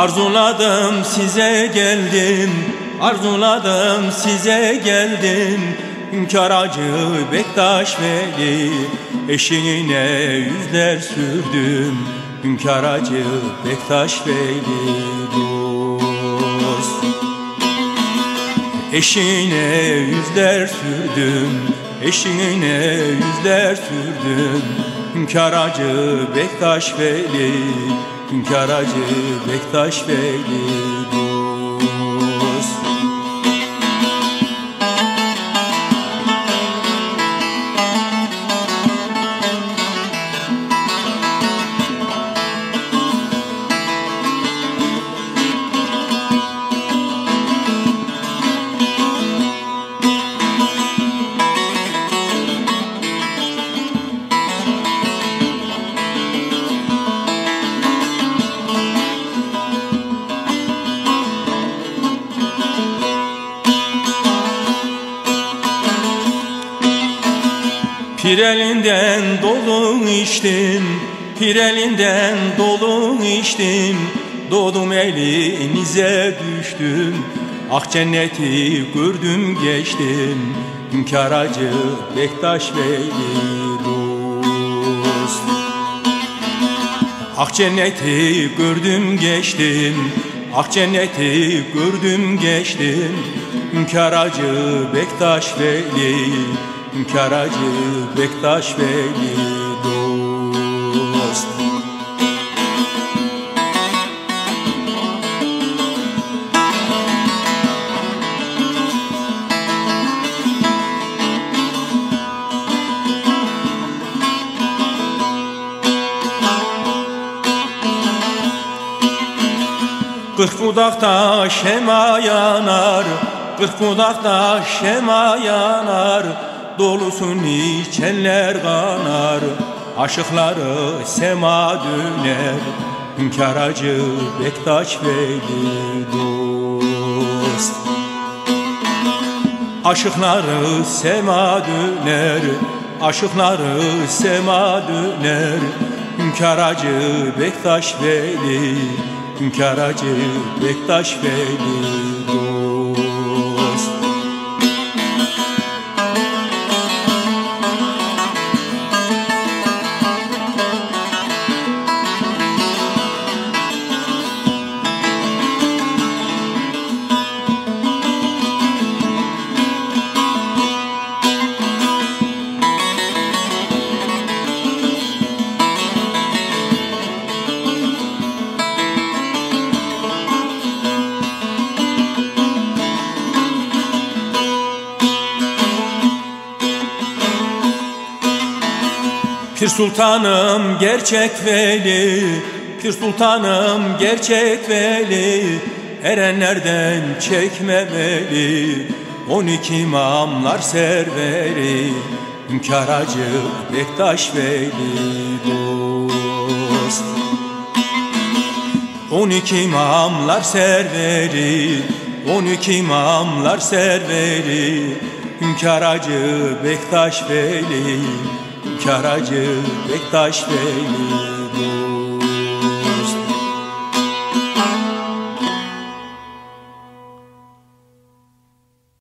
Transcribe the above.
Arzuladım size geldim. Arzuladım size geldim. Hünkar acı Bektaş Veli. Eşiğine yüzler sürdüm. Hünkar acı Bektaş Veli dost. Eşiğine yüzler sürdüm Eşiğine yüzler sürdüm. Hünkar acı Bektaş Veli. Hünkar acı Bektaş Veli Pirelinden dolu içtim Pirelinden dolu içtim. Doğdum elinize düştüm Ah cenneti gördüm geçtim. Hünkar acı Bektaş Veli dost. Ah cenneti gördüm geçtim Ah cenneti gördüm geçtim. Hünkar acı Bektaş Veli Hünkar acı Bektaş Veli dost. Kırk budakta şema yanar Kırk budakta şema yanar Dolusun içenler kanar Aşıkları sema döner Hünkar acı Bektaş Veli dost. Aşıkları sema döner Aşıkları sema döner Hünkar acı Bektaş Veli Hünkar acı Bektaş Veli Pir sultanım gerçek veli. Pir sultanım gerçek veli. Erenlerden çekmemeli On iki imamlar serveri. Hünkar acı Bektaş Veli dost. On iki imamlar serveri. On iki imamlar serveri. Hünkar acı Bektaş Veli Hünkar acı Bektaş dost